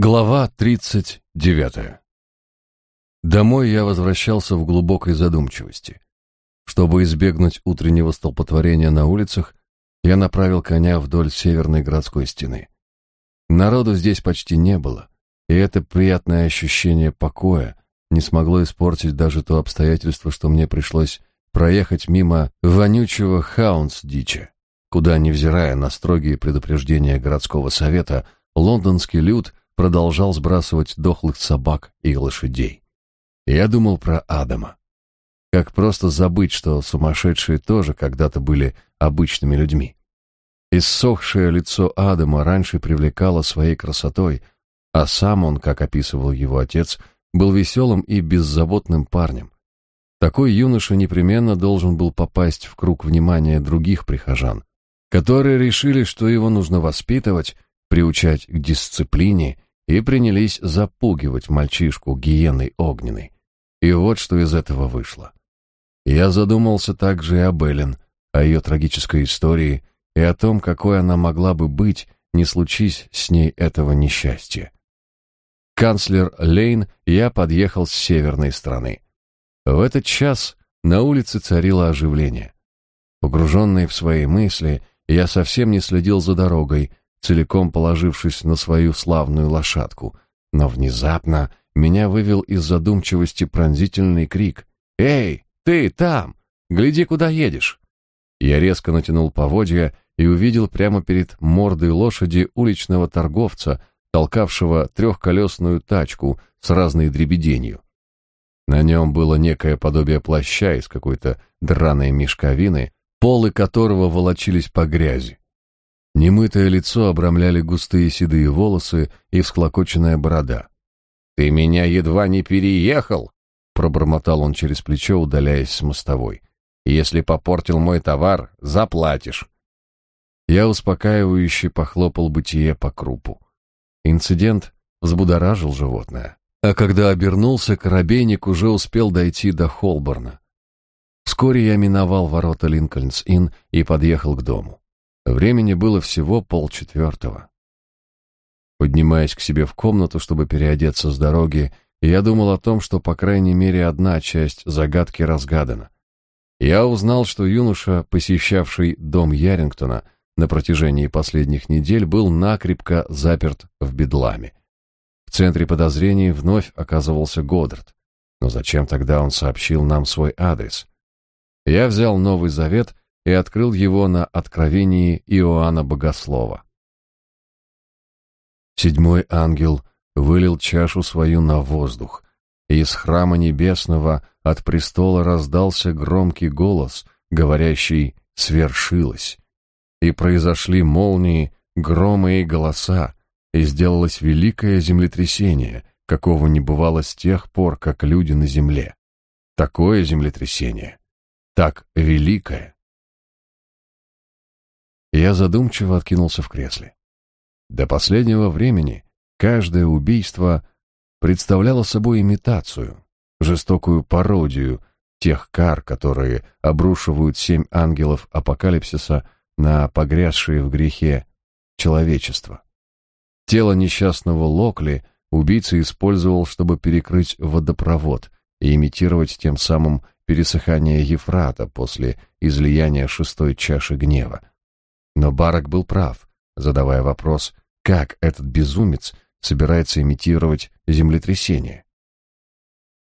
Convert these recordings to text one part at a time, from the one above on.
Глава 39. Домой я возвращался в глубокой задумчивости. Чтобы избегнуть утреннего столпотворения на улицах, я направил коня вдоль северной городской стены. Народу здесь почти не было, и это приятное ощущение покоя не смогло испортить даже то обстоятельство, что мне пришлось проехать мимо вонючего Хаунс-дича, куда, невзирая на строгие предупреждения городского совета, лондонский люд продолжал сбрасывать дохлых собак и лошадей. Я думал про Адама. Как просто забыть, что сумасшедшие тоже когда-то были обычными людьми. Иссохшее лицо Адама раньше привлекало своей красотой, а сам он, как описывал его отец, был веселым и беззаботным парнем. Такой юноша непременно должен был попасть в круг внимания других прихожан, которые решили, что его нужно воспитывать, приучать к дисциплине и принялись запугивать мальчишку гиеной огненной. И вот что из этого вышло. Я задумался также и об Эллен, о ее трагической истории и о том, какой она могла бы быть, не случись с ней этого несчастья. Канцлер Лейн я подъехал с северной стороны. В этот час на улице царило оживление. Погруженный в свои мысли, я совсем не следил за дорогой, целиком положившись на свою славную лошадку, но внезапно меня вывел из задумчивости пронзительный крик. «Эй, ты там! Гляди, куда едешь!» Я резко натянул поводья и увидел прямо перед мордой лошади уличного торговца, толкавшего трехколесную тачку с разной дребеденью. На нем было некое подобие плаща из какой-то драной мешковины, полы которого волочились по грязи. Немытое лицо обрамляли густые седые волосы и всклокоченная борода. «Ты меня едва не переехал!» — пробормотал он через плечо, удаляясь с мостовой. «Если попортил мой товар, заплатишь!» Я успокаивающе похлопал бытие по крупу. Инцидент взбудоражил животное. А когда обернулся, коробейник уже успел дойти до Холборна. Вскоре я миновал ворота Линкольнс-Инн и подъехал к дому. Времени было всего полчетвертого. Поднимаясь к себе в комнату, чтобы переодеться с дороги, я думал о том, что, по крайней мере, одна часть загадки разгадана. Я узнал, что юноша, посещавший дом Ярингтона на протяжении последних недель, был накрепко заперт в бедламе. В центре подозрений вновь оказывался Годдард. Но зачем тогда он сообщил нам свой адрес? Я взял Новый Завет и открыл его на откровении Иоанна Богослова. Седьмой ангел вылил чашу свою на воздух, и из храма небесного от престола раздался громкий голос, говорящий «свершилось». И произошли молнии, громы и голоса, и сделалось великое землетрясение, какого не бывало с тех пор, как люди на земле. Такое землетрясение, так великое, я задумчиво откинулся в кресле. До последнего времени каждое убийство представляло собой имитацию, жестокую пародию тех кар, которые обрушивают семь ангелов апокалипсиса на погрязшие в грехе человечество. Тело несчастного Локли убийца использовал, чтобы перекрыть водопровод и имитировать тем самым пересыхание Ефрата после излияния шестой чаши гнева. Но Барак был прав, задавая вопрос, как этот безумец собирается имитировать землетрясение.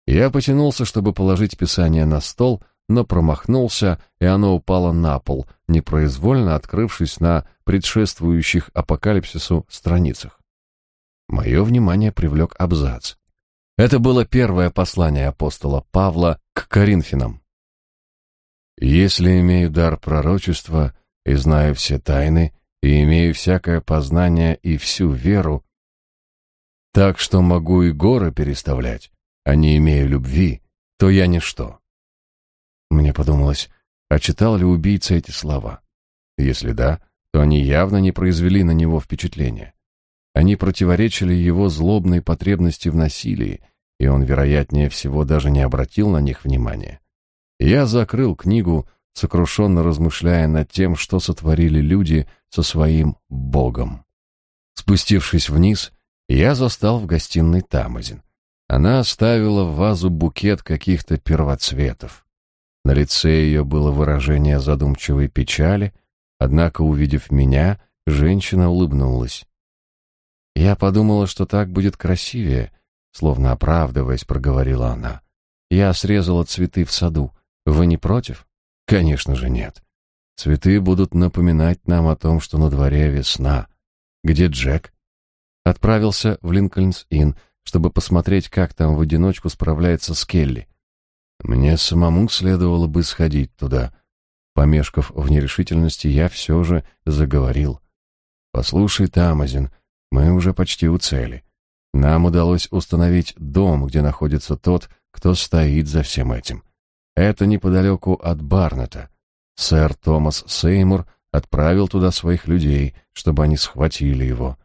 Я потянулся, чтобы положить писание на стол, но промахнулся, и оно упало на пол, непроизвольно открывшись на предшествующих апокалипсису страницах. Мое внимание привлек абзац. Это было первое послание апостола Павла к Коринфянам. «Если имею дар пророчества и знаю все тайны, и имею всякое познание и всю веру, так что могу и горы переставлять, а не имею любви, то я ничто. Мне подумалось, а читал ли убийца эти слова? Если да, то они явно не произвели на него впечатления. Они противоречили его злобной потребности в насилии, и он, вероятнее всего, даже не обратил на них внимания. Я закрыл книгу, сокрушенно размышляя над тем, что сотворили люди со своим Богом. Спустившись вниз, я застал в гостиной Тамазин. Она оставила в вазу букет каких-то первоцветов. На лице ее было выражение задумчивой печали, однако, увидев меня, женщина улыбнулась. Я подумала, что так будет красивее, словно оправдываясь, проговорила она. Я срезала цветы в саду. Вы не против? Конечно же нет. Цветы будут напоминать нам о том, что на дворе весна. Где Джек? Отправился в Линкольнс-Инн, чтобы посмотреть, как там в одиночку справляется с Келли. Мне самому следовало бы сходить туда. Помешков в нерешительности, я все же заговорил. «Послушай, Тамазин, мы уже почти у цели. Нам удалось установить дом, где находится тот, кто стоит за всем этим. Это неподалеку от Барнета. Сэр Томас Сеймур отправил туда своих людей, чтобы они схватили его.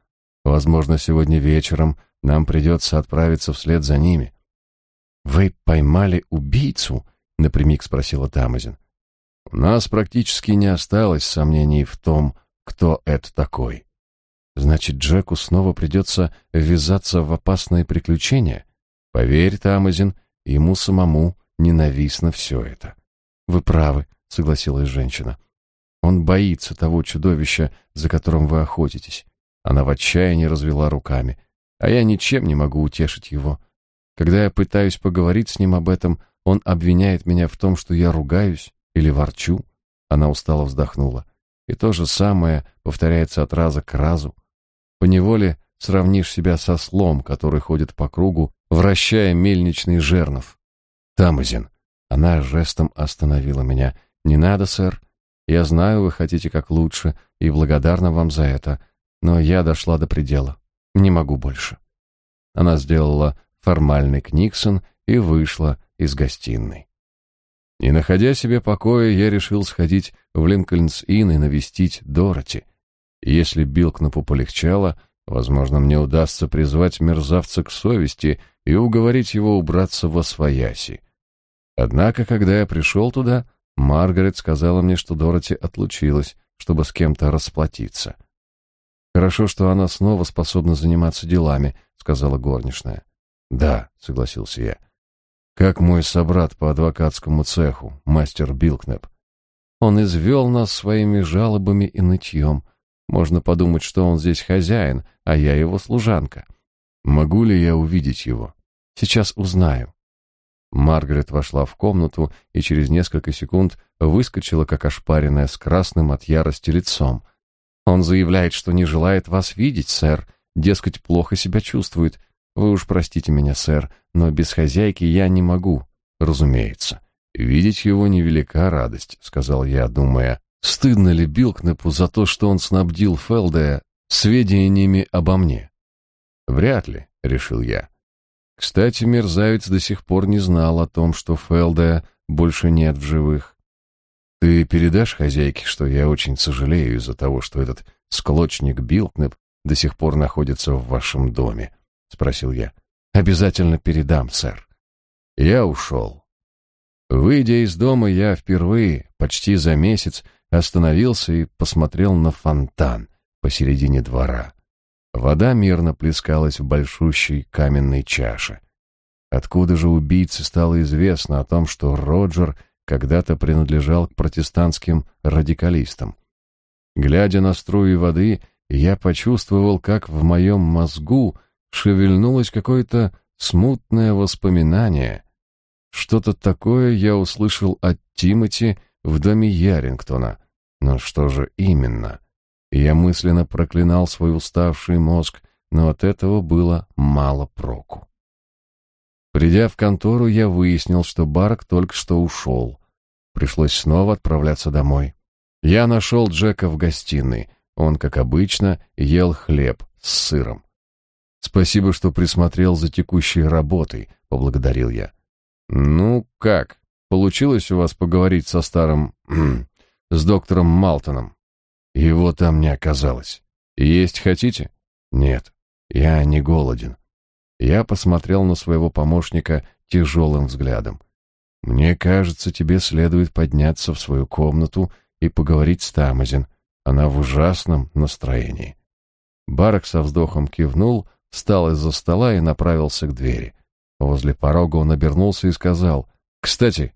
Возможно, сегодня вечером нам придется отправиться вслед за ними. Вы поймали убийцу? напрямик спросила Тамазин. У нас практически не осталось сомнений в том, кто это такой. Значит, Джеку снова придется ввязаться в опасное приключение. Поверь, Тамазин, ему самому ненавистно все это. Вы правы, согласилась женщина. Он боится того чудовища, за которым вы охотитесь. Она в отчаянии развела руками, а я ничем не могу утешить его. Когда я пытаюсь поговорить с ним об этом, он обвиняет меня в том, что я ругаюсь или ворчу. Она устало вздохнула. И то же самое повторяется от раза к разу. Поневоле сравнишь себя со слом, который ходит по кругу, вращая мельничный жернов. Тамазин. Она жестом остановила меня. «Не надо, сэр. Я знаю, вы хотите как лучше, и благодарна вам за это, но я дошла до предела. Не могу больше». Она сделала формальный книксон и вышла из гостиной. Не находя себе покоя, я решил сходить в Линкольнс-Инн и навестить Дороти. Если Билкнапу полегчало, возможно, мне удастся призвать мерзавца к совести и уговорить его убраться во свояси. Однако, когда я пришел туда, Маргарет сказала мне, что Дороти отлучилась, чтобы с кем-то расплатиться. Хорошо, что она снова способна заниматься делами, сказала горничная. Да, согласился я. Как мой собрат по адвокатскому цеху, мастер Билкнеп. Он извел нас своими жалобами и нытьем. Можно подумать, что он здесь хозяин, а я его служанка. Могу ли я увидеть его? Сейчас узнаю. Маргарет вошла в комнату и через несколько секунд выскочила, как ошпаренная, с красным от ярости лицом. «Он заявляет, что не желает вас видеть, сэр. Дескать, плохо себя чувствует. Вы уж простите меня, сэр, но без хозяйки я не могу». «Разумеется. Видеть его невелика радость», — сказал я, думая. «Стыдно ли Билкнепу за то, что он снабдил Фелдея сведениями обо мне?» «Вряд ли», — решил я. Кстати, мерзавец до сих пор не знал о том, что Фелда больше нет в живых. Ты передашь хозяйке, что я очень сожалею из-за того, что этот склочник Билкнеп до сих пор находится в вашем доме, спросил я. Обязательно передам, сэр. Я ушел. Выйдя из дома, я впервые, почти за месяц, остановился и посмотрел на фонтан посередине двора. Вода мирно плескалась в большущей каменной чаше. Откуда же убийце стало известно о том, что Роджер когда-то принадлежал к протестантским радикалистам? Глядя на струи воды, я почувствовал, как в моем мозгу шевельнулось какое-то смутное воспоминание. Что-то такое я услышал от Тимоти в доме Ярингтона. Но что же именно? Я мысленно проклинал свой уставший мозг, но от этого было мало проку. Придя в контору, я выяснил, что Барк только что ушел. Пришлось снова отправляться домой. Я нашел Джека в гостиной. Он, как обычно, ел хлеб с сыром. «Спасибо, что присмотрел за текущей работой», — поблагодарил я. «Ну, как? Получилось у вас поговорить со старым... с доктором Малтоном?» Его там не оказалось. Есть хотите? Нет, я не голоден. Я посмотрел на своего помощника тяжелым взглядом. Мне кажется, тебе следует подняться в свою комнату и поговорить с Тамазин. Она в ужасном настроении. Барак со вздохом кивнул, встал из-за стола и направился к двери. Возле порога он обернулся и сказал, «Кстати,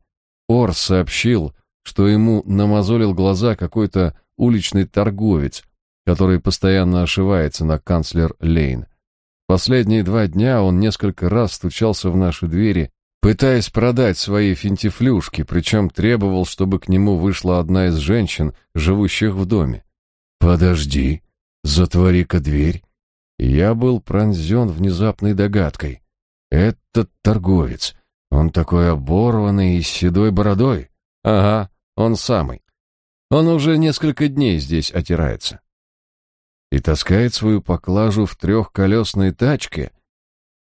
Ор сообщил, что ему намазолил глаза какой-то уличный торговец, который постоянно ошивается на канцлер Лейн. Последние два дня он несколько раз стучался в наши двери, пытаясь продать свои финтифлюшки, причем требовал, чтобы к нему вышла одна из женщин, живущих в доме. «Подожди, затвори-ка дверь». Я был пронзен внезапной догадкой. «Этот торговец, он такой оборванный и с седой бородой». «Ага, он самый. Он уже несколько дней здесь отирается и таскает свою поклажу в трехколесной тачке.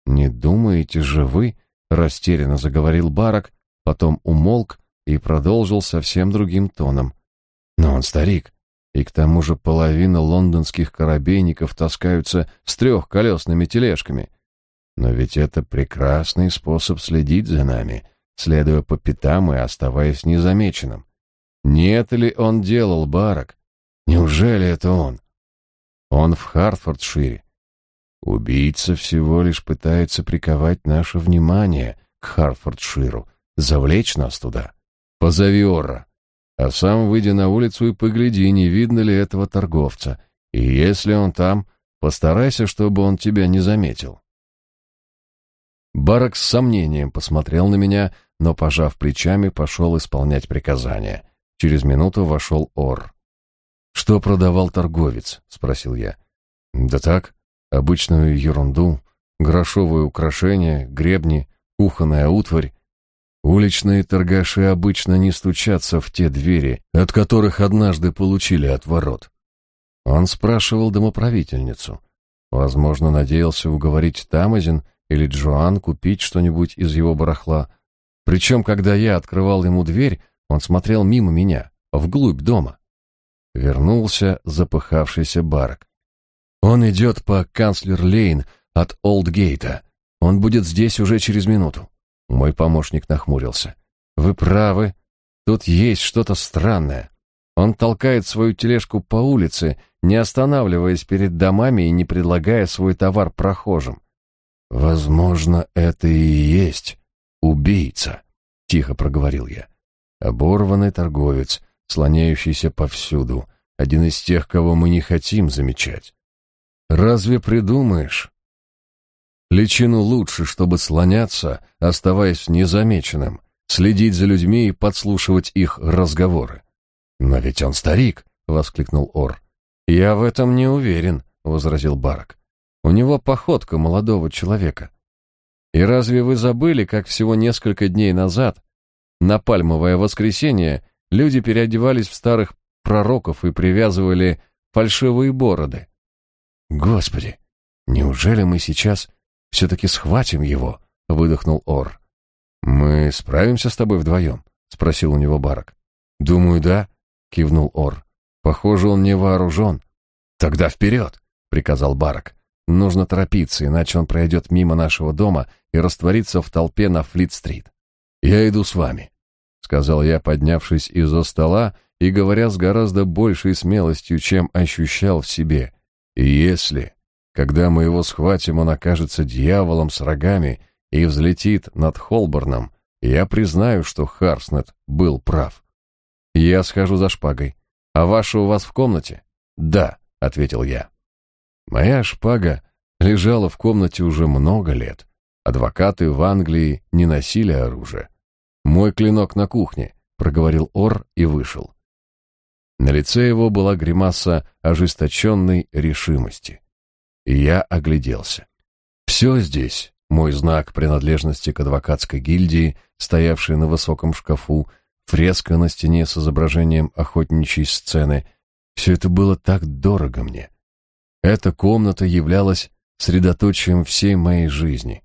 Не думаете же вы, растерянно заговорил Барак, потом умолк и продолжил совсем другим тоном. Но он старик, и к тому же половина лондонских корабейников таскаются с трехколесными тележками. Но ведь это прекрасный способ следить за нами, следуя по пятам и оставаясь незамеченным. Не это ли он делал, Барак? Неужели это он? Он в Хартфордшире. Убийца всего лишь пытается приковать наше внимание к Хартфордширу, завлечь нас туда. Позови Орра, а сам выйди на улицу и погляди, не видно ли этого торговца. И если он там, постарайся, чтобы он тебя не заметил. Барак с сомнением посмотрел на меня, но, пожав плечами, пошел исполнять приказания. Через минуту вошел Ор. «Что продавал торговец?» — спросил я. «Да так, обычную ерунду, грошовые украшения, гребни, кухонная утварь. Уличные торгаши обычно не стучатся в те двери, от которых однажды получили отворот». Он спрашивал домоправительницу. Возможно, надеялся уговорить Тамазин или Джоан купить что-нибудь из его барахла. Причем, когда я открывал ему дверь, он смотрел мимо меня, вглубь дома. Вернулся запыхавшийся Барак. Он идет по Канцлер-Лейн от Олдгейта. Он будет здесь уже через минуту. Мой помощник нахмурился. Вы правы. Тут есть что-то странное. Он толкает свою тележку по улице, не останавливаясь перед домами и не предлагая свой товар прохожим. Возможно, это и есть убийца, тихо проговорил я. Оборванный торговец, слоняющийся повсюду, один из тех, кого мы не хотим замечать. Разве придумаешь? Личину лучше, чтобы слоняться, оставаясь незамеченным, следить за людьми и подслушивать их разговоры. Но ведь он старик, воскликнул Ор. Я в этом не уверен, возразил Барак. У него походка молодого человека. И разве вы забыли, как всего несколько дней назад, на пальмовое воскресенье, Люди переодевались в старых пророков и привязывали фальшивые бороды. Господи, неужели мы сейчас все-таки схватим его? Выдохнул Ор. Мы справимся с тобой вдвоем? Спросил у него Барак. Думаю, да, кивнул Ор. Похоже, он не вооружен. Тогда вперед, приказал Барак. Нужно торопиться, иначе он пройдет мимо нашего дома и растворится в толпе на Флит-стрит. Я иду с вами сказал я, поднявшись из-за стола и говоря с гораздо большей смелостью, чем ощущал в себе. И если, когда мы его схватим, он окажется дьяволом с рогами и взлетит над Холборном, я признаю, что Харснет был прав. Я схожу за шпагой. А ваша у вас в комнате? Да, ответил я. Моя шпага лежала в комнате уже много лет. Адвокаты в Англии не носили оружие. «Мой клинок на кухне», — проговорил Ор и вышел. На лице его была гримаса ожесточенной решимости. И я огляделся. Все здесь, мой знак принадлежности к адвокатской гильдии, стоявший на высоком шкафу, фреска на стене с изображением охотничьей сцены, все это было так дорого мне. Эта комната являлась средоточием всей моей жизни.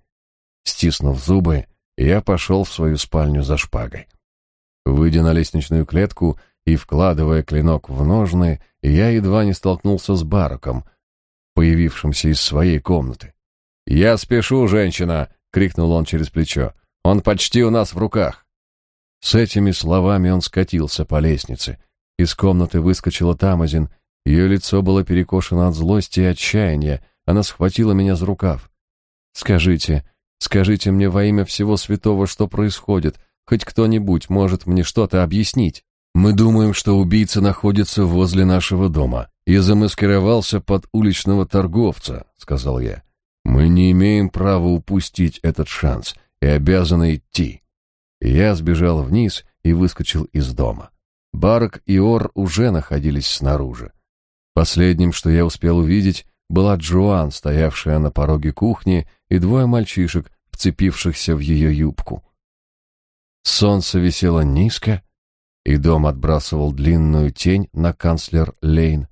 Стиснув зубы, я пошел в свою спальню за шпагой. Выйдя на лестничную клетку и вкладывая клинок в ножны, я едва не столкнулся с Бараком, появившимся из своей комнаты. «Я спешу, женщина!» — крикнул он через плечо. «Он почти у нас в руках!» С этими словами он скатился по лестнице. Из комнаты выскочила Тамазин. Ее лицо было перекошено от злости и отчаяния. она схватила меня за рукав. «Скажите, скажите мне во имя всего святого, что происходит. Хоть кто-нибудь может мне что-то объяснить. Мы думаем, что убийца находится возле нашего дома и замаскировался под уличного торговца», — сказал я. «Мы не имеем права упустить этот шанс и обязаны идти». Я сбежал вниз и выскочил из дома. Барк и Ор уже находились снаружи. Последним, что я успел увидеть, была Джоан, стоявшая на пороге кухни, и двое мальчишек, вцепившихся в ее юбку. Солнце висело низко, и дом отбрасывал длинную тень на канцлер Лейн.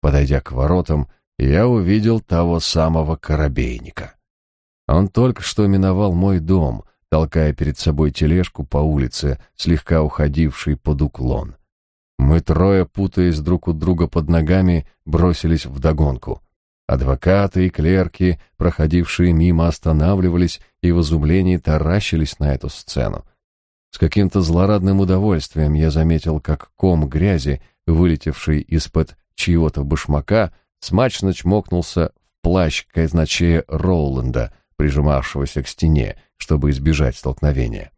Подойдя к воротам, я увидел того самого корабейника. Он только что миновал мой дом, толкая перед собой тележку по улице, слегка уходившей под уклон. Мы трое, путаясь друг у друга под ногами, бросились в догонку. Адвокаты и клерки, проходившие мимо, останавливались и в изумлении таращились на эту сцену. С каким-то злорадным удовольствием я заметил, как ком грязи, вылетевший из-под чьего-то башмака, смачно чмокнулся в плащ казначея Роуланда, прижимавшегося к стене, чтобы избежать столкновения.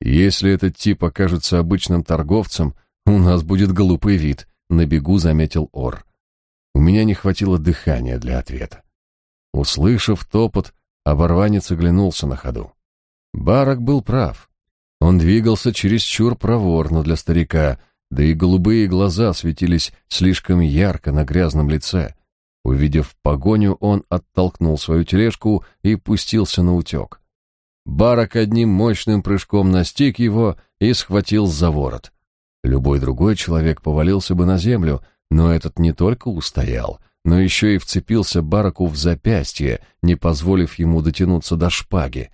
Если этот тип окажется обычным торговцем, у нас будет глупый вид, на бегу заметил Ор. У меня не хватило дыхания для ответа. Услышав топот, оборванец оглянулся на ходу. Барак был прав. Он двигался чересчур проворно для старика, да и голубые глаза светились слишком ярко на грязном лице. Увидев погоню, он оттолкнул свою тележку и пустился на утек. Барак одним мощным прыжком настиг его и схватил за ворот. Любой другой человек повалился бы на землю, но этот не только устоял, но еще и вцепился Бараку в запястье, не позволив ему дотянуться до шпаги.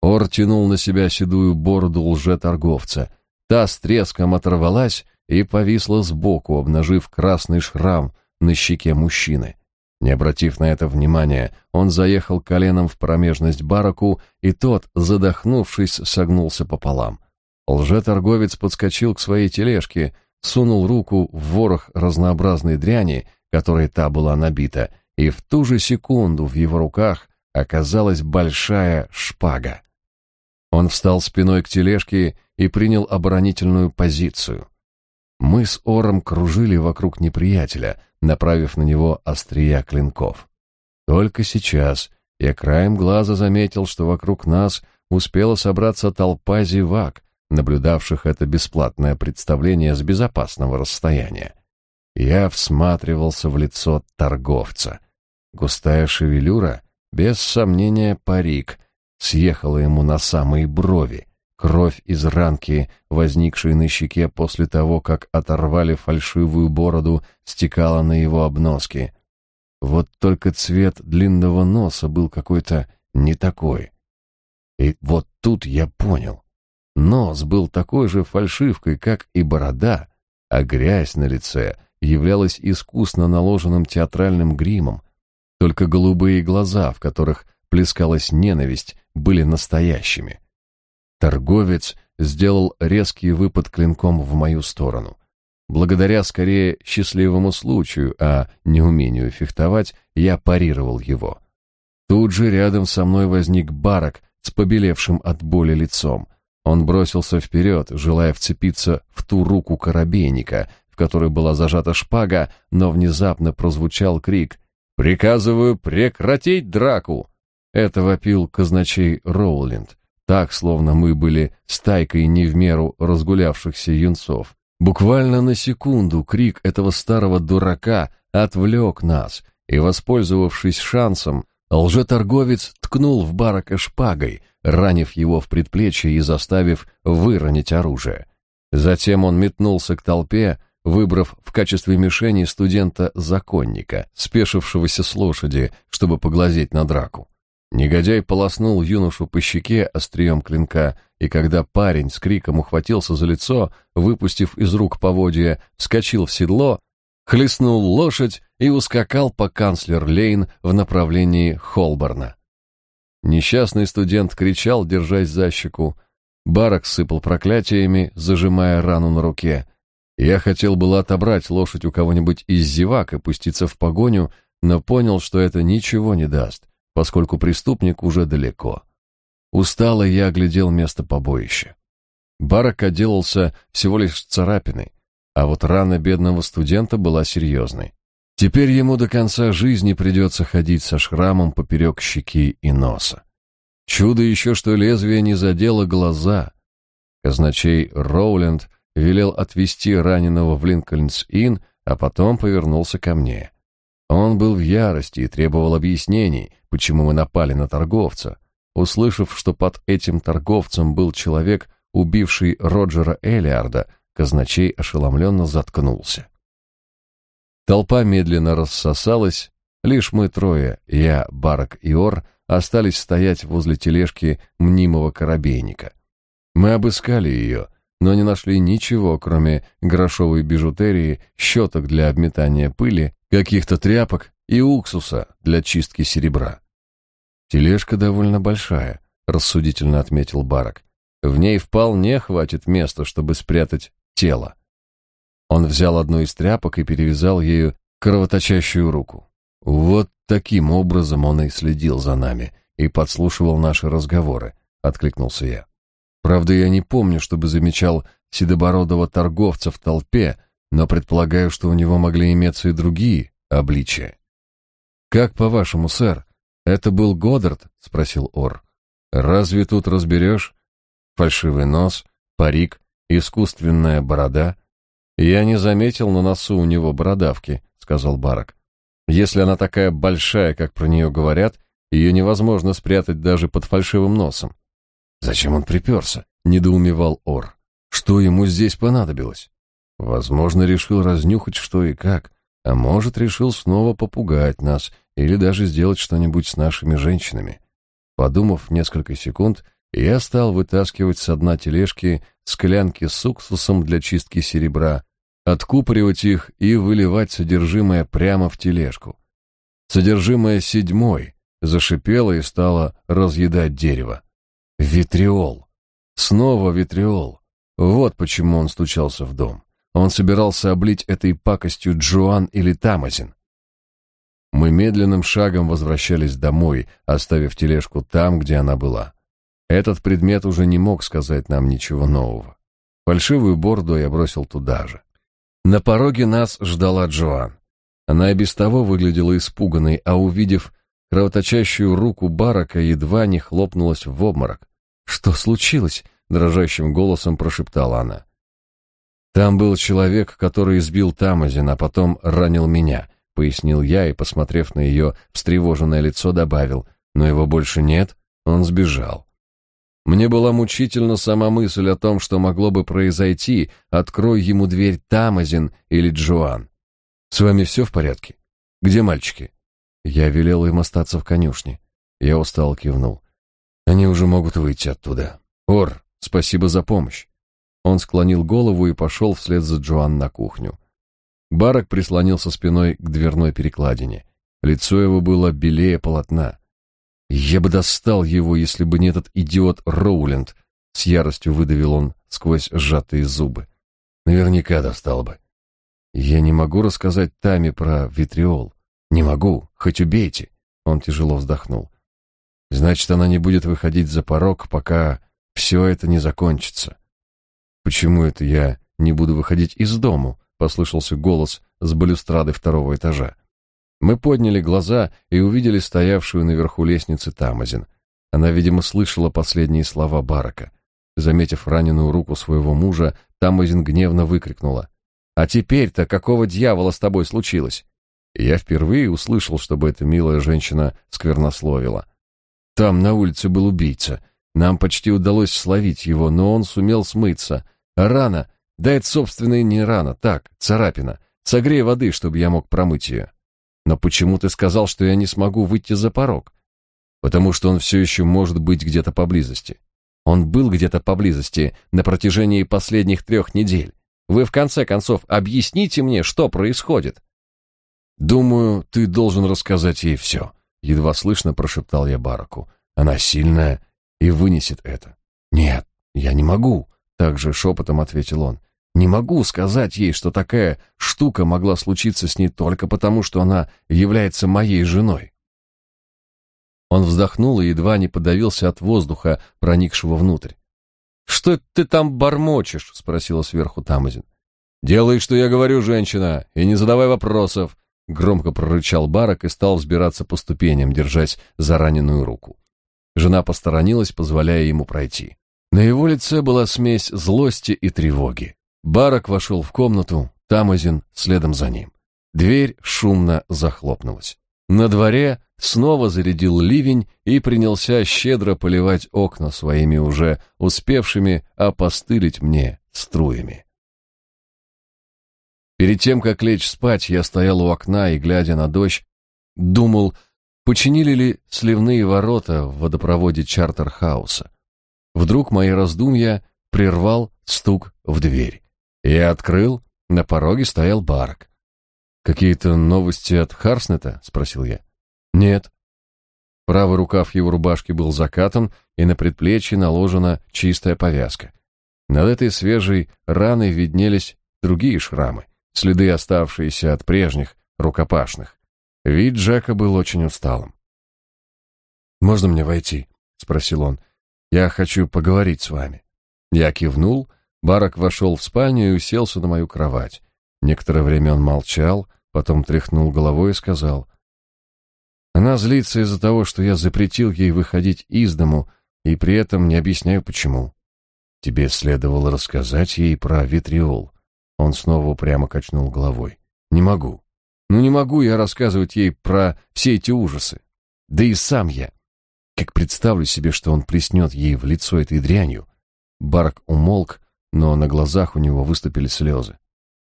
Ор тянул на себя седую бороду лжеторговца. Та с треском оторвалась и повисла сбоку, обнажив красный шрам на щеке мужчины. Не обратив на это внимания, он заехал коленом в промежность бараку, и тот, задохнувшись, согнулся пополам. Лжеторговец подскочил к своей тележке, сунул руку в ворох разнообразной дряни, которой та была набита, и в ту же секунду в его руках оказалась большая шпага. Он встал спиной к тележке и принял оборонительную позицию. Мы с Ором кружили вокруг неприятеля, направив на него острия клинков. Только сейчас я краем глаза заметил, что вокруг нас успела собраться толпа зевак, наблюдавших это бесплатное представление с безопасного расстояния. Я всматривался в лицо торговца. Густая шевелюра, без сомнения парик, съехала ему на самые брови. Кровь из ранки, возникшей на щеке после того, как оторвали фальшивую бороду, стекала на его обноски. Вот только цвет длинного носа был какой-то не такой. И вот тут я понял. Нос был такой же фальшивкой, как и борода, а грязь на лице являлась искусно наложенным театральным гримом. Только голубые глаза, в которых плескалась ненависть, были настоящими. Торговец сделал резкий выпад клинком в мою сторону. Благодаря скорее счастливому случаю, а не умению фехтовать, я парировал его. Тут же рядом со мной возник барак с побелевшим от боли лицом. Он бросился вперед, желая вцепиться в ту руку корабейника, в которой была зажата шпага, но внезапно прозвучал крик «Приказываю прекратить драку!» Это вопил казначей Роулинд, так, словно мы были стайкой не в меру разгулявшихся юнцов. Буквально на секунду крик этого старого дурака отвлек нас, и, воспользовавшись шансом, лжеторговец ткнул в барака шпагой, ранив его в предплечье и заставив выронить оружие. Затем он метнулся к толпе, выбрав в качестве мишени студента-законника, спешившегося с лошади, чтобы поглазеть на драку. Негодяй полоснул юношу по щеке острием клинка, и когда парень с криком ухватился за лицо, выпустив из рук поводья, вскочил в седло, хлестнул лошадь и ускакал по канцлер Лейн в направлении Холборна. Несчастный студент кричал, держась за щеку. Барак сыпал проклятиями, зажимая рану на руке. Я хотел было отобрать лошадь у кого-нибудь из зевак и пуститься в погоню, но понял, что это ничего не даст, поскольку преступник уже далеко. Устало я оглядел место побоища. Барак отделался всего лишь царапиной, а вот рана бедного студента была серьезной. Теперь ему до конца жизни придется ходить со шрамом поперек щеки и носа. Чудо еще, что лезвие не задело глаза. Казначей Роуленд велел отвезти раненого в Линкольнс-Инн, а потом повернулся ко мне. Он был в ярости и требовал объяснений, почему мы напали на торговца. Услышав, что под этим торговцем был человек, убивший Роджера Элиарда, казначей ошеломленно заткнулся. Толпа медленно рассосалась, лишь мы трое, я, Барак и Ор, остались стоять возле тележки мнимого коробейника. Мы обыскали ее, но не нашли ничего, кроме грошовой бижутерии, щеток для обметания пыли, каких-то тряпок и уксуса для чистки серебра. Тележка довольно большая, рассудительно отметил Барак. В ней вполне хватит места, чтобы спрятать тело. Он взял одну из тряпок и перевязал ею кровоточащую руку. Вот таким образом он и следил за нами и подслушивал наши разговоры, откликнулся я. Правда, я не помню, чтобы замечал седобородого торговца в толпе, но предполагаю, что у него могли иметься и другие обличия. Как по-вашему, сэр, это был Годдард? спросил Ор. Разве тут разберешь? Фальшивый нос, парик, искусственная борода. Я не заметил на носу у него бородавки, сказал Барак. Если она такая большая, как про нее говорят, ее невозможно спрятать даже под фальшивым носом. Зачем он приперся? недоумевал Ор. Что ему здесь понадобилось? Возможно, решил разнюхать что и как, а может, решил снова попугать нас или даже сделать что-нибудь с нашими женщинами. Подумав несколько секунд, я стал вытаскивать с дна тележки склянки с уксусом для чистки серебра, откупоривать их и выливать содержимое прямо в тележку. Содержимое седьмой зашипело и стало разъедать дерево. Витриол. Снова витриол. Вот почему он стучался в дом. Он собирался облить этой пакостью Джоан или Тамазин. Мы медленным шагом возвращались домой, оставив тележку там, где она была. Этот предмет уже не мог сказать нам ничего нового. Фальшивую борду я бросил туда же. На пороге нас ждала Джоан. Она и без того выглядела испуганной, а увидев кровоточащую руку Барака, едва не хлопнулась в обморок. «Что случилось?» — дрожащим голосом прошептала она. «Там был человек, который избил Тамазин, а потом ранил меня», — пояснил я и, посмотрев на ее встревоженное лицо, добавил, «но его больше нет, он сбежал». Мне была мучительна сама мысль о том, что могло бы произойти, открой ему дверь Тамазин или Джоан. «С вами все в порядке? Где мальчики?» Я велел им остаться в конюшне. Я устал кивнул. Они уже могут выйти оттуда. Ор, спасибо за помощь. Он склонил голову и пошел вслед за Джоан на кухню. Барак прислонился спиной к дверной перекладине. Лицо его было белее полотна. Я бы достал его, если бы не этот идиот Роуленд, с яростью выдавил он сквозь сжатые зубы. Наверняка достал бы. Я не могу рассказать Таме про витриол. Не могу, хоть убейте. Он тяжело вздохнул. Значит, она не будет выходить за порог, пока все это не закончится. Почему это я не буду выходить из дому? послышался голос с балюстрады второго этажа. Мы подняли глаза и увидели стоявшую наверху лестницы Тамазин. Она, видимо, слышала последние слова Барака. Заметив раненую руку своего мужа, Тамазин гневно выкрикнула: "А теперь-то какого дьявола с тобой случилось?" я впервые услышал, чтобы эта милая женщина сквернословила. Там на улице был убийца. Нам почти удалось словить его, но он сумел смыться. А рана, да это собственно не рана, так, царапина. Согрей воды, чтобы я мог промыть ее. Но почему ты сказал, что я не смогу выйти за порог? Потому что он все еще может быть где-то поблизости. Он был где-то поблизости на протяжении последних трех недель. Вы в конце концов объясните мне, что происходит. Думаю, ты должен рассказать ей все. Едва слышно прошептал я Бараку. Она сильная и вынесет это. Нет, я не могу, также шепотом ответил он. Не могу сказать ей, что такая штука могла случиться с ней только потому, что она является моей женой. Он вздохнул и едва не подавился от воздуха, проникшего внутрь. «Что ты там бормочешь?» — спросила сверху Тамазин. «Делай, что я говорю, женщина, и не задавай вопросов», — громко прорычал Барак и стал взбираться по ступеням, держась за раненую руку. Жена посторонилась, позволяя ему пройти. На его лице была смесь злости и тревоги. Барак вошел в комнату, Тамазин следом за ним. Дверь шумно захлопнулась. На дворе снова зарядил ливень и принялся щедро поливать окна своими уже успевшими опостылить мне струями. Перед тем, как лечь спать, я стоял у окна и, глядя на дождь, думал, починили ли сливные ворота в водопроводе Чартерхауса. Вдруг мои раздумья прервал стук в дверь. Я открыл, на пороге стоял Барк. «Какие-то новости от Харснета?» — спросил я. «Нет». Правый рукав его рубашки был закатан, и на предплечье наложена чистая повязка. Над этой свежей раной виднелись другие шрамы, следы, оставшиеся от прежних рукопашных. Вид Джека был очень усталым. «Можно мне войти?» — спросил он. «Я хочу поговорить с вами». Я кивнул, Барак вошел в спальню и уселся на мою кровать. Некоторое время он молчал, потом тряхнул головой и сказал. «Она злится из-за того, что я запретил ей выходить из дому, и при этом не объясняю, почему. Тебе следовало рассказать ей про витриол». Он снова прямо качнул головой. «Не могу. Ну не могу я рассказывать ей про все эти ужасы. Да и сам я. Как представлю себе, что он плеснет ей в лицо этой дрянью». Барк умолк, но на глазах у него выступили слезы.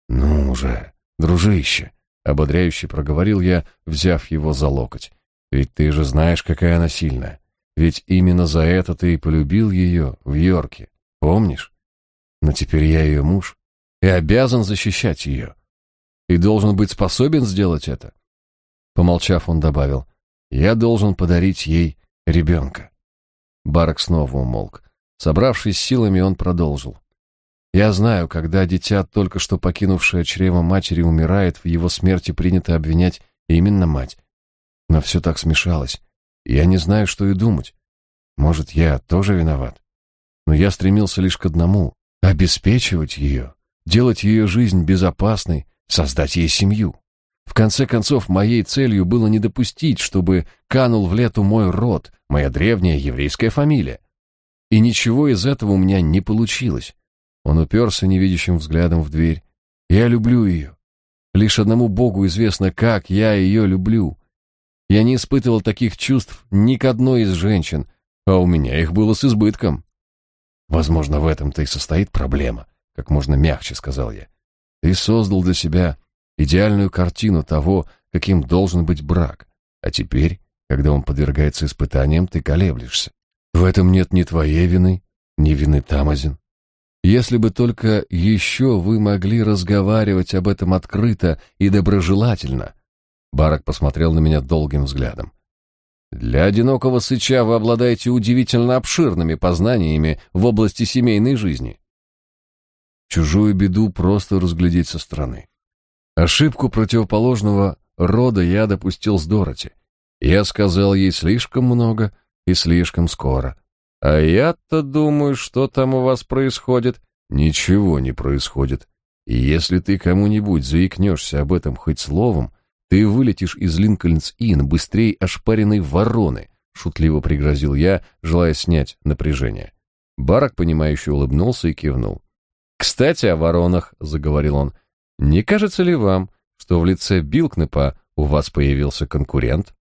«Ну уже, дружище», — ободряюще проговорил я, взяв его за локоть. «Ведь ты же знаешь, какая она сильная. Ведь именно за это ты и полюбил ее в Йорке, помнишь? Но теперь я ее муж и обязан защищать ее. И должен быть способен сделать это». Помолчав, он добавил, «Я должен подарить ей ребенка». Барак снова умолк. Собравшись силами, он продолжил. Я знаю, когда дитя, только что покинувшее чрево матери, умирает, в его смерти принято обвинять именно мать. Но все так смешалось. Я не знаю, что и думать. Может, я тоже виноват. Но я стремился лишь к одному — обеспечивать ее, делать ее жизнь безопасной, создать ей семью. В конце концов, моей целью было не допустить, чтобы канул в лету мой род, моя древняя еврейская фамилия. И ничего из этого у меня не получилось. Он уперся невидящим взглядом в дверь. «Я люблю ее. Лишь одному Богу известно, как я ее люблю. Я не испытывал таких чувств ни к одной из женщин, а у меня их было с избытком». «Возможно, в этом-то и состоит проблема», — как можно мягче сказал я. «Ты создал для себя идеальную картину того, каким должен быть брак, а теперь, когда он подвергается испытаниям, ты колеблешься. В этом нет ни твоей вины, ни вины Тамазин. Если бы только еще вы могли разговаривать об этом открыто и доброжелательно. Барак посмотрел на меня долгим взглядом. Для одинокого сыча вы обладаете удивительно обширными познаниями в области семейной жизни. Чужую беду просто разглядеть со стороны. Ошибку противоположного рода я допустил с Дороти. Я сказал ей слишком много и слишком скоро. А я-то думаю, что там у вас происходит. Ничего не происходит. И если ты кому-нибудь заикнешься об этом хоть словом, ты вылетишь из Линкольнс-Инн быстрее ошпаренной вороны, шутливо пригрозил я, желая снять напряжение. Барак, понимающе улыбнулся и кивнул. «Кстати, о воронах», — заговорил он, — «не кажется ли вам, что в лице Билкнепа у вас появился конкурент?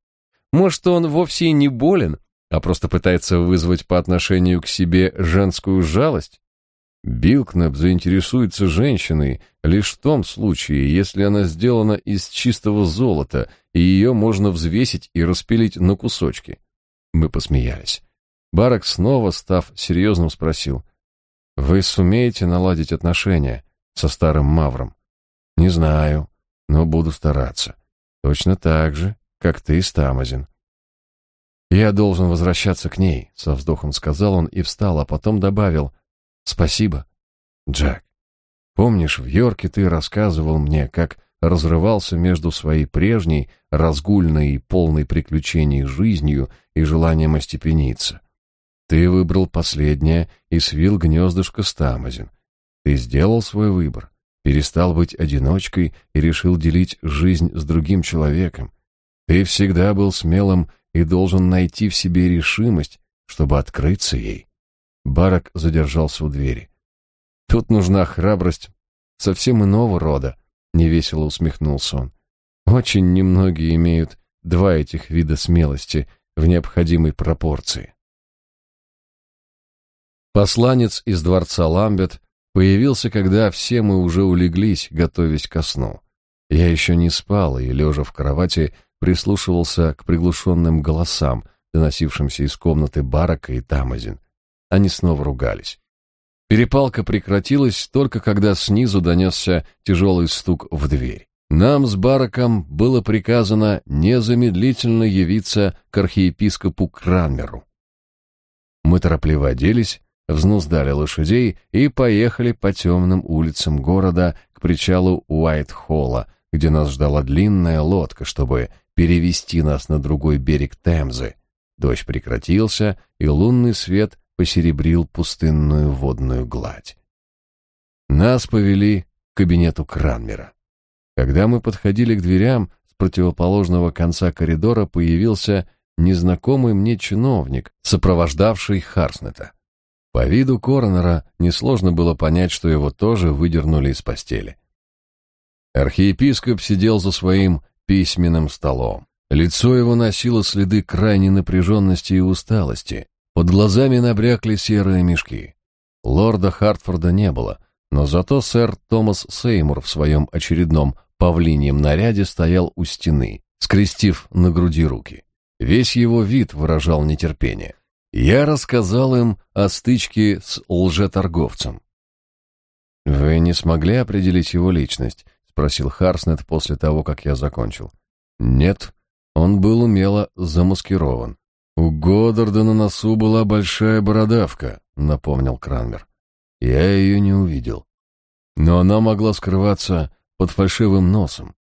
Может, он вовсе и не болен, а просто пытается вызвать по отношению к себе женскую жалость? Билкнеп заинтересуется женщиной лишь в том случае, если она сделана из чистого золота, и ее можно взвесить и распилить на кусочки. Мы посмеялись. Барак снова, став серьезным, спросил. «Вы сумеете наладить отношения со старым Мавром?» «Не знаю, но буду стараться. Точно так же, как ты с Тамазин. «Я должен возвращаться к ней», — со вздохом сказал он и встал, а потом добавил «Спасибо, Джек». Помнишь, в Йорке ты рассказывал мне, как разрывался между своей прежней, разгульной и полной приключений жизнью и желанием остепениться. Ты выбрал последнее и свил гнездышко Стамазин. Ты сделал свой выбор, перестал быть одиночкой и решил делить жизнь с другим человеком. Ты всегда был смелым и должен найти в себе решимость, чтобы открыться ей. Барак задержался у двери. Тут нужна храбрость совсем иного рода, невесело усмехнулся он. Очень немногие имеют два этих вида смелости в необходимой пропорции. Посланец из дворца Ламбет появился, когда все мы уже улеглись, готовясь ко сну. Я еще не спал и, лежа в кровати, прислушивался к приглушенным голосам, доносившимся из комнаты Барака и Тамазин. Они снова ругались. Перепалка прекратилась только когда снизу донесся тяжелый стук в дверь. Нам с Бараком было приказано незамедлительно явиться к архиепископу Кранмеру. Мы торопливо оделись, взнуздали лошадей и поехали по темным улицам города к причалу Уайт-Холла, где нас ждала длинная лодка, чтобы перевести нас на другой берег Темзы. Дождь прекратился, и лунный свет посеребрил пустынную водную гладь. Нас повели к кабинету Кранмера. Когда мы подходили к дверям, с противоположного конца коридора появился незнакомый мне чиновник, сопровождавший Харснета. По виду коронера несложно было понять, что его тоже выдернули из постели. Архиепископ сидел за своим письменным столом. Лицо его носило следы крайней напряженности и усталости, под глазами набрякли серые мешки. Лорда Хартфорда не было, но зато сэр Томас Сеймур в своем очередном павлиньем наряде стоял у стены, скрестив на груди руки. Весь его вид выражал нетерпение. Я рассказал им о стычке с лжеторговцем. «Вы не смогли определить его личность?» — спросил Харснет после того, как я закончил. «Нет, он был умело замаскирован. «У Годдарда на носу была большая бородавка», — напомнил Кранмер. «Я ее не увидел. Но она могла скрываться под фальшивым носом».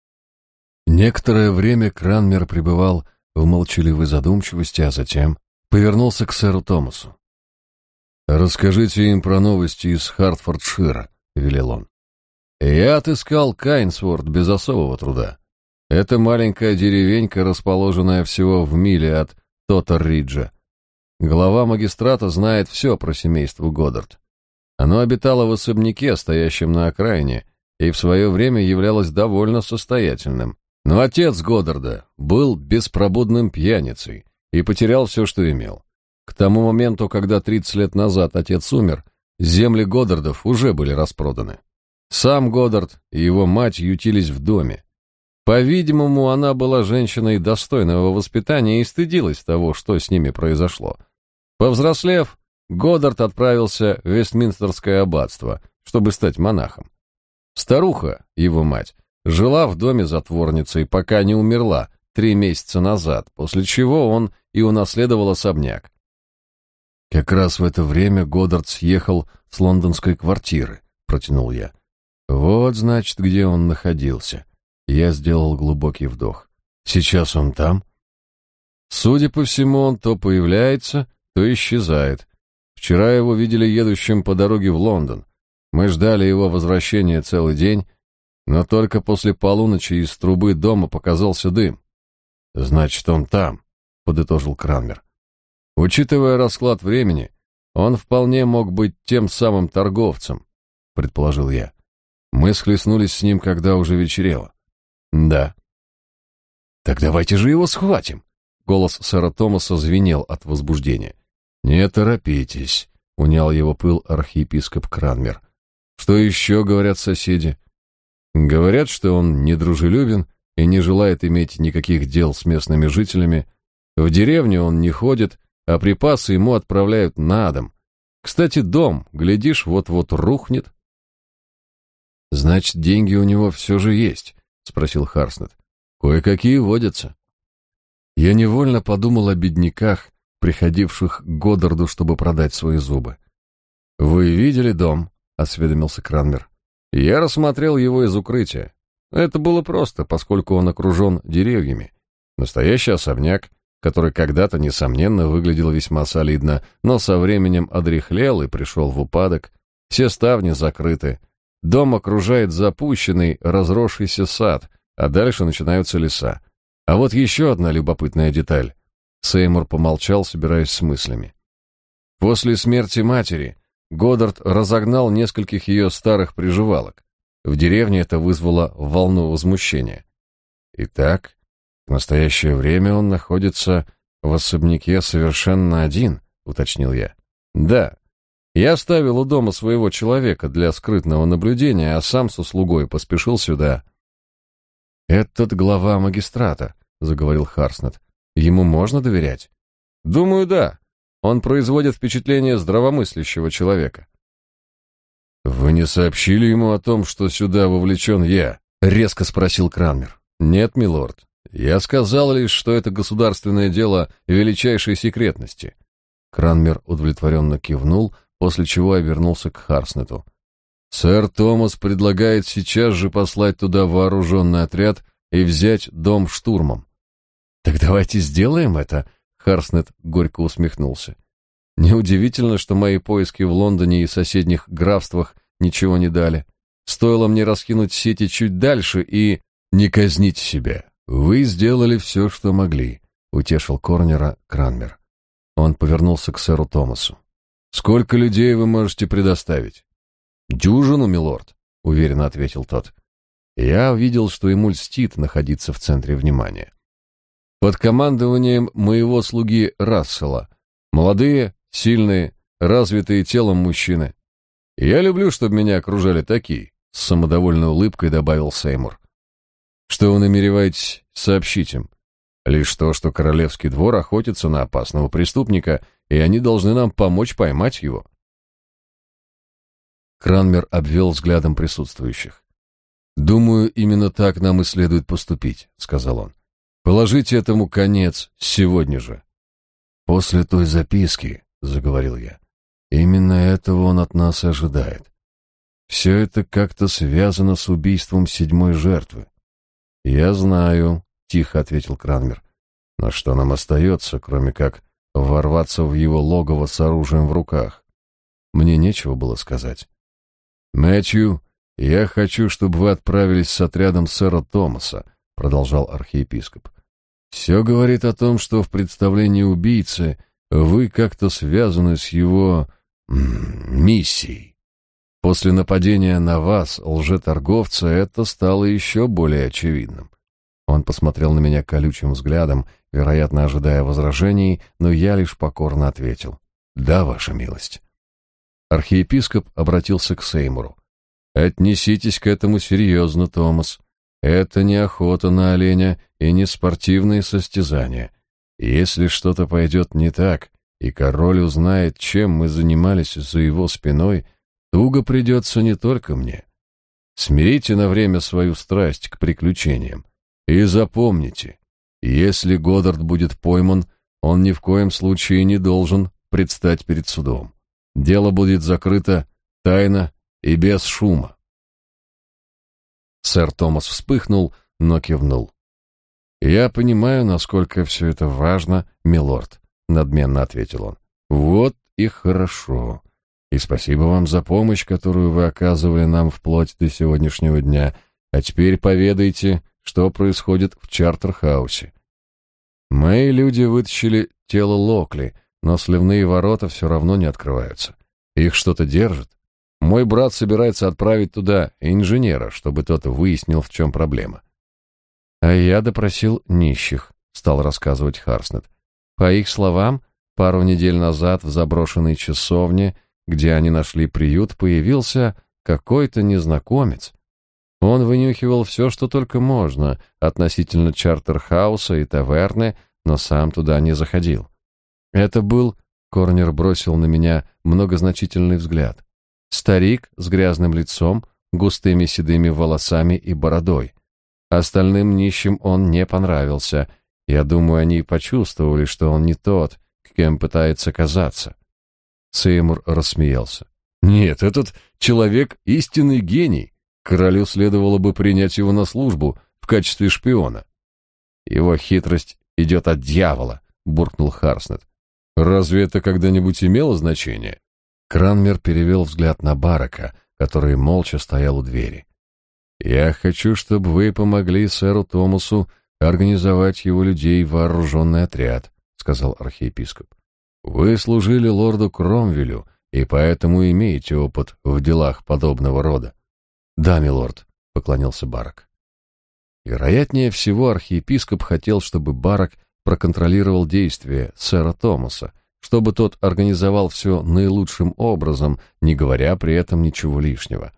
Некоторое время Кранмер пребывал в молчаливой задумчивости, а затем повернулся к сэру Томасу. «Расскажите им про новости из Хартфордшира», — велел он. «Я отыскал Кайнсворт без особого труда. Это маленькая деревенька, расположенная всего в миле от Тотар-Риджа. Глава магистрата знает все про семейство Годдард. Оно обитало в особняке, стоящем на окраине, и в свое время являлось довольно состоятельным. Но отец Годдарда был беспробудным пьяницей и потерял все, что имел. К тому моменту, когда 30 лет назад отец умер, земли Годдардов уже были распроданы. Сам Годдард и его мать ютились в доме, по-видимому, она была женщиной достойного воспитания и стыдилась того, что с ними произошло. Повзрослев, Годдард отправился в Вестминстерское аббатство, чтобы стать монахом. Старуха, его мать, жила в доме затворницей, пока не умерла три месяца назад, после чего он и унаследовал особняк. Как раз в это время Годдард съехал с лондонской квартиры, протянул я. Вот, значит, где он находился. Я сделал глубокий вдох. Сейчас он там? Судя по всему, он то появляется, то исчезает. Вчера его видели едущим по дороге в Лондон. Мы ждали его возвращения целый день, но только после полуночи из трубы дома показался дым. Значит, он там, подытожил Кранмер. Учитывая расклад времени, он вполне мог быть тем самым торговцем, предположил я. Мы схлестнулись с ним, когда уже вечерело. Да. Так давайте же его схватим. Голос сэра Томаса звенел от возбуждения. Не торопитесь, унял его пыл архиепископ Кранмер. Что еще говорят соседи? Говорят, что он недружелюбен и не желает иметь никаких дел с местными жителями. В деревню он не ходит, а припасы ему отправляют на дом. Кстати, дом, глядишь, вот-вот рухнет. Значит, деньги у него все же есть спросил Харснет. Кое-какие водятся. Я невольно подумал о бедняках, приходивших к Годдарду, чтобы продать свои зубы. Вы видели дом? осведомился Кранмер. Я рассмотрел его из укрытия. Это было просто, поскольку он окружен деревьями. Настоящий особняк, который когда-то, несомненно, выглядел весьма солидно, но со временем одряхлел и пришел в упадок. Все ставни закрыты. Дом окружает запущенный, разросшийся сад, а дальше начинаются леса. А вот еще одна любопытная деталь. Сеймур помолчал, собираясь с мыслями. После смерти матери Годдард разогнал нескольких ее старых приживалок. В деревне это вызвало волну возмущения. Итак, в настоящее время он находится в особняке совершенно один, уточнил я. Да. Я оставил у дома своего человека для скрытного наблюдения, а сам со слугой поспешил сюда. Этот глава магистрата, заговорил Харснет. Ему можно доверять? Думаю, да. Он производит впечатление здравомыслящего человека. Вы не сообщили ему о том, что сюда вовлечен я? резко спросил Кранмер. Нет, милорд. Я сказал лишь, что это государственное дело величайшей секретности. Кранмер удовлетворенно кивнул, после чего обернулся к Харснету. Сэр Томас предлагает сейчас же послать туда вооруженный отряд и взять дом штурмом. Так давайте сделаем это, Харснет горько усмехнулся. Неудивительно, что мои поиски в Лондоне и соседних графствах ничего не дали. Стоило мне раскинуть сети чуть дальше и не казнить себя. Вы сделали все, что могли, утешил Корнера Кранмер. Он повернулся к сэру Томасу. Сколько людей вы можете предоставить? Дюжину, милорд, уверенно ответил тот. Я увидел, что ему льстит находиться в центре внимания под командованием моего слуги Рассела. Молодые, сильные, развитые телом мужчины. Я люблю, чтобы меня окружали такие, с самодовольной улыбкой добавил Сеймур. Что вы намереваетесь сообщить им? Лишь то, что королевский двор охотится на опасного преступника, и они должны нам помочь поймать его. Кранмер обвел взглядом присутствующих. «Думаю, именно так нам и следует поступить», — сказал он. Положите этому конец сегодня же. После той записки, заговорил я. Именно этого он от нас ожидает. Все это как-то связано с убийством седьмой жертвы. Я знаю, тихо ответил Кранмер. Но что нам остается, кроме как ворваться в его логово с оружием в руках? Мне нечего было сказать. Мэтью, я хочу, чтобы вы отправились с отрядом сэра Томаса, продолжал архиепископ. Все говорит о том, что в представлении убийцы вы как-то связаны с его миссией. После нападения на вас, лжеторговца, это стало еще более очевидным. Он посмотрел на меня колючим взглядом, вероятно, ожидая возражений, но я лишь покорно ответил: "Да, ваша милость". Архиепископ обратился к Сеймуру. "Отнеситесь к этому серьезно, Томас. Это не охота на оленя и не спортивные состязания. Если что-то пойдет не так, и король узнает, чем мы занимались за его спиной, туго придется не только мне. Смирите на время свою страсть к приключениям. И запомните, если Годдард будет пойман, он ни в коем случае не должен предстать перед судом. Дело будет закрыто тайно и без шума. Сэр Томас вспыхнул, но кивнул. «Я понимаю, насколько все это важно, милорд», — надменно ответил он. «Вот и хорошо. И спасибо вам за помощь, которую вы оказывали нам вплоть до сегодняшнего дня. А теперь поведайте, что происходит в Чартерхаусе». Мои люди вытащили тело Локли, но сливные ворота все равно не открываются. Их что-то держит. Мой брат собирается отправить туда инженера, чтобы тот выяснил, в чем проблема. А я допросил нищих, стал рассказывать Харснет. По их словам, пару недель назад в заброшенной часовне, где они нашли приют, появился какой-то незнакомец. Он вынюхивал все, что только можно относительно чартерхауса и таверны, но сам туда не заходил. Это был, Корнер бросил на меня многозначительный взгляд. Старик с грязным лицом, густыми седыми волосами и бородой. Остальным нищим он не понравился. Я думаю, они почувствовали, что он не тот, кем пытается казаться. Сеймур рассмеялся. Нет, этот человек истинный гений. Королю следовало бы принять его на службу в качестве шпиона. Его хитрость идет от дьявола, буркнул Харснет. Разве это когда-нибудь имело значение? Кранмер перевел взгляд на Барака, который молча стоял у двери. Я хочу, чтобы вы помогли сэру Томасу организовать его людей в вооруженный отряд, сказал архиепископ. Вы служили лорду Кромвелю и поэтому имеете опыт в делах подобного рода. Да, милорд, поклонился Барак. Вероятнее всего, архиепископ хотел, чтобы Барак проконтролировал действия сэра Томаса, чтобы тот организовал все наилучшим образом, не говоря при этом ничего лишнего.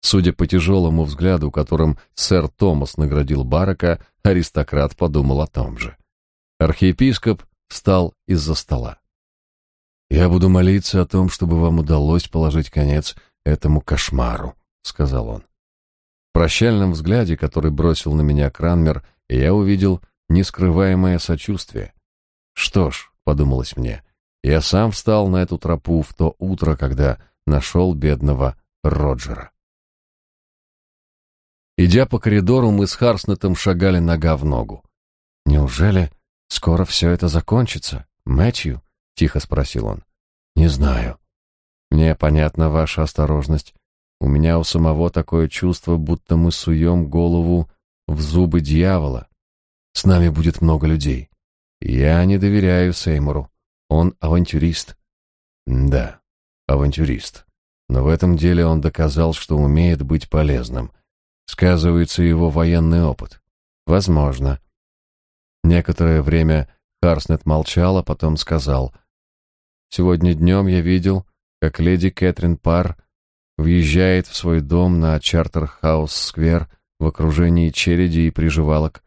Судя по тяжелому взгляду, которым сэр Томас наградил Барака, аристократ подумал о том же. Архиепископ встал из-за стола. «Я буду молиться о том, чтобы вам удалось положить конец этому кошмару», — сказал он. В прощальном взгляде, который бросил на меня Кранмер, я увидел нескрываемое сочувствие. «Что ж», — подумалось мне, — «я сам встал на эту тропу в то утро, когда нашел бедного Роджера». Идя по коридору, мы с Харснетом шагали нога в ногу. «Неужели скоро все это закончится, Мэтью?» — тихо спросил он. «Не знаю. Мне понятна ваша осторожность. У меня у самого такое чувство, будто мы суем голову в зубы дьявола. С нами будет много людей. Я не доверяю Сеймуру. Он авантюрист. Да, авантюрист. Но в этом деле он доказал, что умеет быть полезным. Сказывается его военный опыт. Возможно. Некоторое время Харснет молчал, а потом сказал: "Сегодня днем я видел, как леди Кэтрин Пар въезжает в свой дом на Чартерхаус-сквер в окружении череди и приживалок.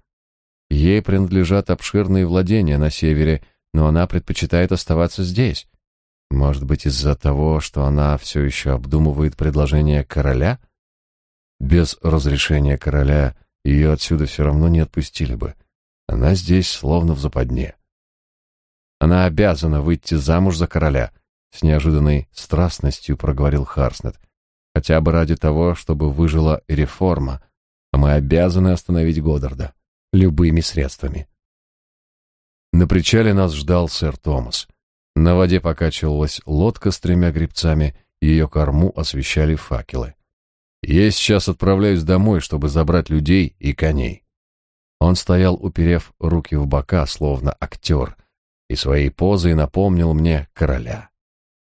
Ей принадлежат обширные владения на севере, но она предпочитает оставаться здесь. Может быть, из-за того, что она все еще обдумывает предложение короля? Без разрешения короля ее отсюда все равно не отпустили бы. Она здесь словно в западне. Она обязана выйти замуж за короля, с неожиданной страстностью проговорил Харснет. Хотя бы ради того, чтобы выжила реформа, а мы обязаны остановить Годдарда любыми средствами. На причале нас ждал сэр Томас. На воде покачивалась лодка с тремя гребцами, ее корму освещали факелы. Я сейчас отправляюсь домой, чтобы забрать людей и коней. Он стоял, уперев руки в бока, словно актер, и своей позой напомнил мне короля.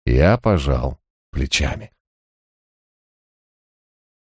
Я пожал плечами.